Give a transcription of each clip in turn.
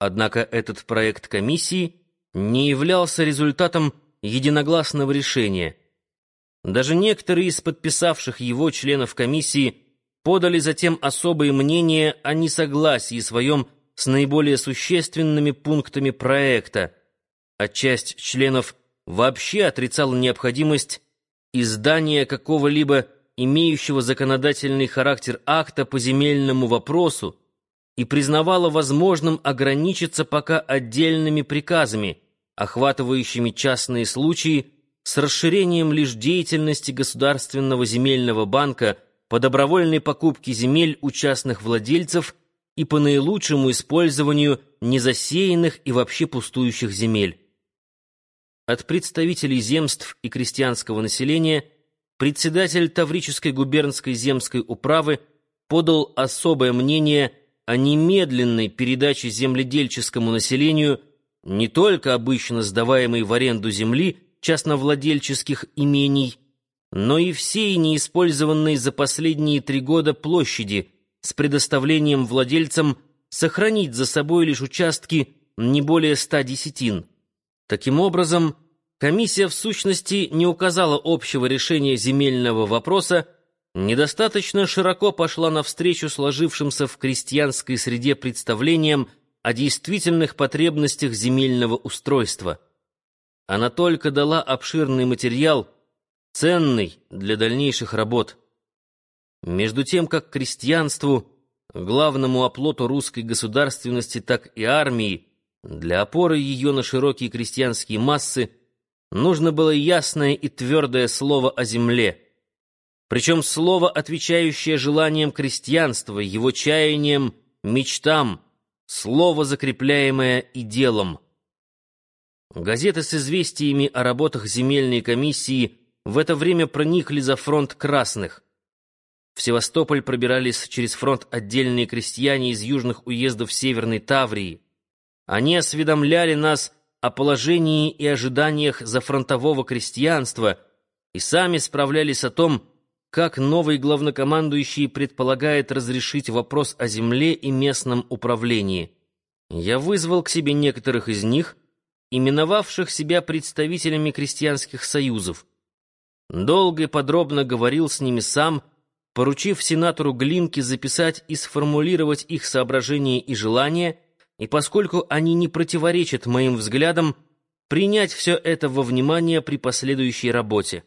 Однако этот проект комиссии не являлся результатом единогласного решения. Даже некоторые из подписавших его членов комиссии подали затем особые мнения о несогласии своем с наиболее существенными пунктами проекта, а часть членов вообще отрицала необходимость издания какого-либо имеющего законодательный характер акта по земельному вопросу и признавала возможным ограничиться пока отдельными приказами, охватывающими частные случаи, с расширением лишь деятельности Государственного земельного банка по добровольной покупке земель у частных владельцев и по наилучшему использованию незасеянных и вообще пустующих земель. От представителей земств и крестьянского населения председатель Таврической губернской земской управы подал особое мнение о немедленной передаче земледельческому населению не только обычно сдаваемой в аренду земли частновладельческих имений, но и всей неиспользованной за последние три года площади с предоставлением владельцам сохранить за собой лишь участки не более ста десятин. Таким образом, комиссия в сущности не указала общего решения земельного вопроса, недостаточно широко пошла навстречу сложившимся в крестьянской среде представлениям о действительных потребностях земельного устройства. Она только дала обширный материал, ценный для дальнейших работ. Между тем, как крестьянству, главному оплоту русской государственности, так и армии, для опоры ее на широкие крестьянские массы, нужно было ясное и твердое слово о земле, причем слово, отвечающее желаниям крестьянства, его чаяниям, мечтам, слово, закрепляемое и делом. Газеты с известиями о работах земельной комиссии в это время проникли за фронт красных. В Севастополь пробирались через фронт отдельные крестьяне из южных уездов Северной Таврии. Они осведомляли нас о положении и ожиданиях зафронтового крестьянства и сами справлялись о том, как новый главнокомандующий предполагает разрешить вопрос о земле и местном управлении. Я вызвал к себе некоторых из них, именовавших себя представителями крестьянских союзов. Долго и подробно говорил с ними сам, поручив сенатору Глинке записать и сформулировать их соображения и желания, и поскольку они не противоречат моим взглядам, принять все это во внимание при последующей работе.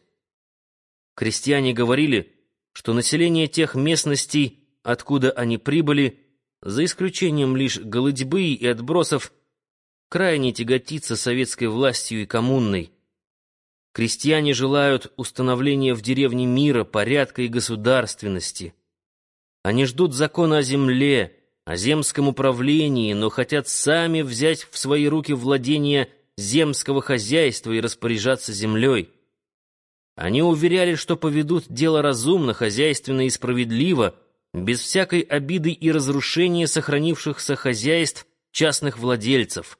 Крестьяне говорили, что население тех местностей, откуда они прибыли, за исключением лишь голодьбы и отбросов, крайне тяготится советской властью и коммунной. Крестьяне желают установления в деревне мира, порядка и государственности. Они ждут закона о земле, о земском управлении, но хотят сами взять в свои руки владение земского хозяйства и распоряжаться землей. Они уверяли, что поведут дело разумно, хозяйственно и справедливо, без всякой обиды и разрушения сохранившихся хозяйств частных владельцев.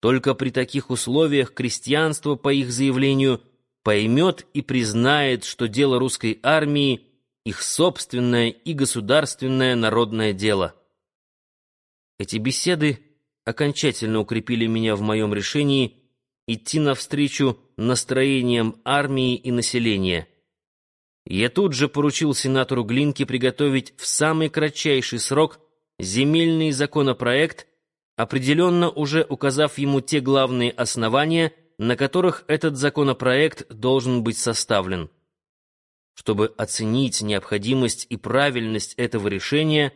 Только при таких условиях крестьянство, по их заявлению, поймет и признает, что дело русской армии — их собственное и государственное народное дело. Эти беседы окончательно укрепили меня в моем решении идти навстречу настроениям армии и населения. Я тут же поручил сенатору Глинке приготовить в самый кратчайший срок земельный законопроект, определенно уже указав ему те главные основания, на которых этот законопроект должен быть составлен. Чтобы оценить необходимость и правильность этого решения,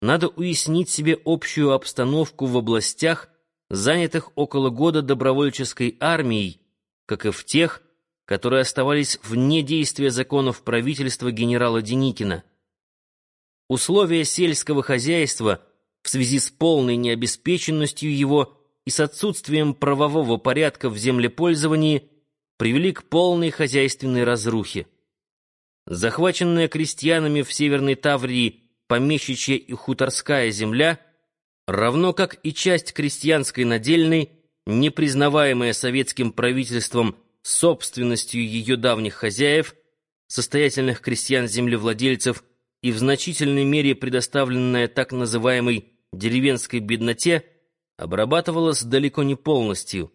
надо уяснить себе общую обстановку в областях, занятых около года добровольческой армией, как и в тех, которые оставались вне действия законов правительства генерала Деникина. Условия сельского хозяйства в связи с полной необеспеченностью его и с отсутствием правового порядка в землепользовании привели к полной хозяйственной разрухе. Захваченная крестьянами в Северной Таврии помещичья и хуторская земля, равно как и часть крестьянской надельной, не признаваемая советским правительством собственностью ее давних хозяев, состоятельных крестьян-землевладельцев и в значительной мере предоставленная так называемой деревенской бедноте, обрабатывалось далеко не полностью.